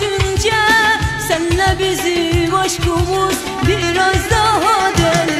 aşınca Senle bizim aşkımız biraz daha deli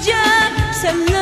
Semenjak Semenjak